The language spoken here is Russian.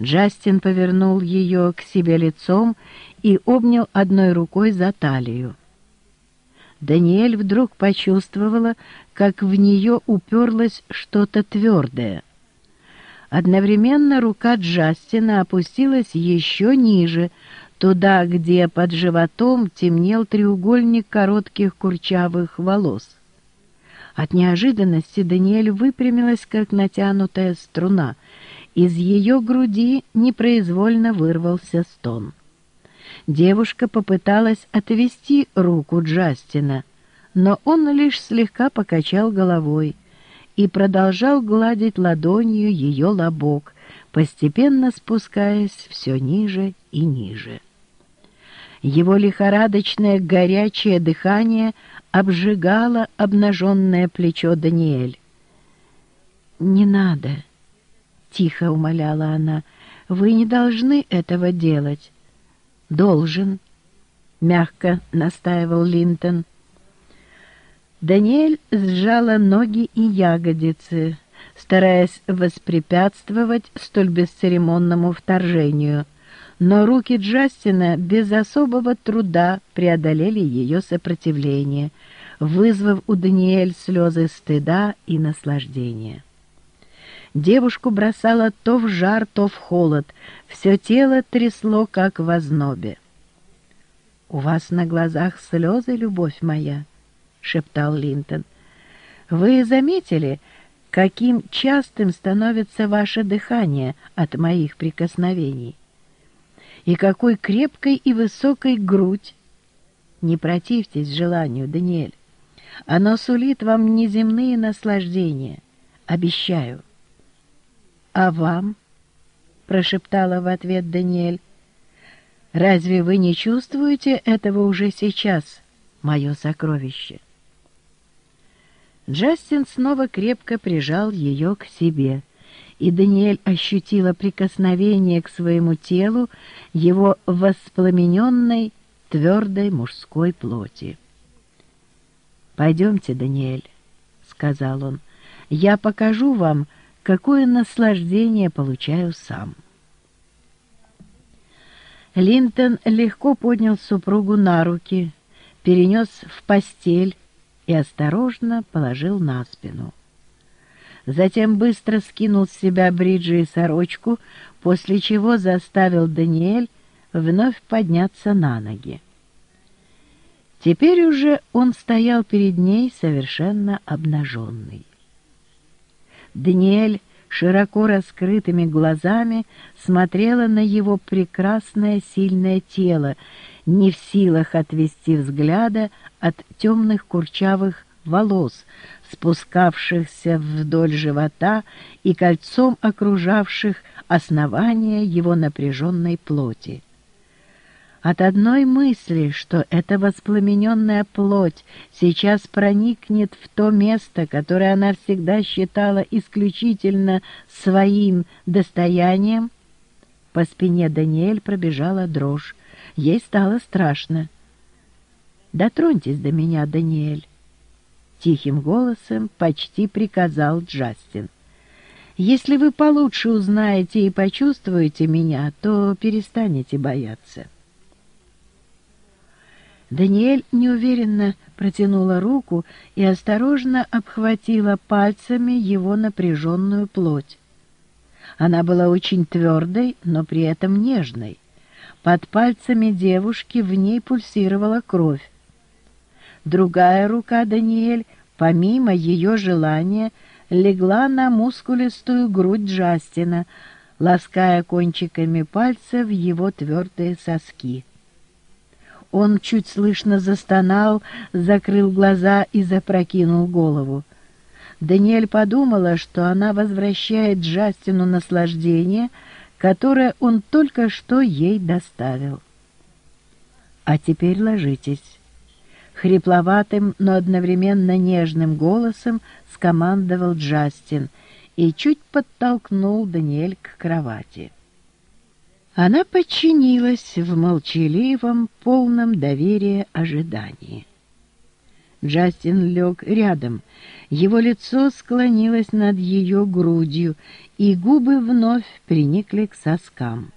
Джастин повернул ее к себе лицом и обнял одной рукой за талию. Даниэль вдруг почувствовала, как в нее уперлось что-то твердое. Одновременно рука Джастина опустилась еще ниже, туда, где под животом темнел треугольник коротких курчавых волос. От неожиданности Даниэль выпрямилась, как натянутая струна. Из ее груди непроизвольно вырвался стон. Девушка попыталась отвести руку Джастина, но он лишь слегка покачал головой и продолжал гладить ладонью ее лобок, постепенно спускаясь все ниже и ниже. Его лихорадочное горячее дыхание обжигало обнаженное плечо Даниэль. «Не надо», — тихо умоляла она, — «вы не должны этого делать». «Должен», — мягко настаивал Линтон. Даниэль сжала ноги и ягодицы, стараясь воспрепятствовать столь бесцеремонному вторжению, но руки Джастина без особого труда преодолели ее сопротивление, вызвав у Даниэль слезы стыда и наслаждения. Девушку бросало то в жар, то в холод, все тело трясло, как в ознобе. «У вас на глазах слезы, любовь моя?» шептал Линтон. «Вы заметили, каким частым становится ваше дыхание от моих прикосновений? И какой крепкой и высокой грудь? Не противьтесь желанию, Даниэль. Оно сулит вам неземные наслаждения. Обещаю». «А вам?» — прошептала в ответ Даниэль. «Разве вы не чувствуете этого уже сейчас, мое сокровище?» Джастин снова крепко прижал ее к себе, и Даниэль ощутила прикосновение к своему телу его воспламененной, твердой мужской плоти. «Пойдемте, Даниэль», — сказал он, — «я покажу вам, какое наслаждение получаю сам». Линтон легко поднял супругу на руки, перенес в постель, и осторожно положил на спину. Затем быстро скинул с себя бриджи и сорочку, после чего заставил Даниэль вновь подняться на ноги. Теперь уже он стоял перед ней совершенно обнаженный. Даниэль широко раскрытыми глазами смотрела на его прекрасное сильное тело, не в силах отвести взгляда от темных курчавых волос, спускавшихся вдоль живота и кольцом окружавших основание его напряженной плоти. От одной мысли, что эта воспламененная плоть сейчас проникнет в то место, которое она всегда считала исключительно своим достоянием, по спине Даниэль пробежала дрожь. Ей стало страшно. «Дотроньтесь до меня, Даниэль», — тихим голосом почти приказал Джастин. «Если вы получше узнаете и почувствуете меня, то перестанете бояться». Даниэль неуверенно протянула руку и осторожно обхватила пальцами его напряженную плоть. Она была очень твердой, но при этом нежной. Под пальцами девушки в ней пульсировала кровь. Другая рука Даниэль, помимо ее желания, легла на мускулистую грудь Джастина, лаская кончиками пальцев его твердые соски. Он чуть слышно застонал, закрыл глаза и запрокинул голову. Даниэль подумала, что она возвращает Джастину наслаждение, которое он только что ей доставил. «А теперь ложитесь». Хрипловатым, но одновременно нежным голосом скомандовал Джастин и чуть подтолкнул Даниэль к кровати. Она подчинилась в молчаливом, полном доверия ожидании. Джастин лег рядом. Его лицо склонилось над ее грудью, и губы вновь приникли к соскам.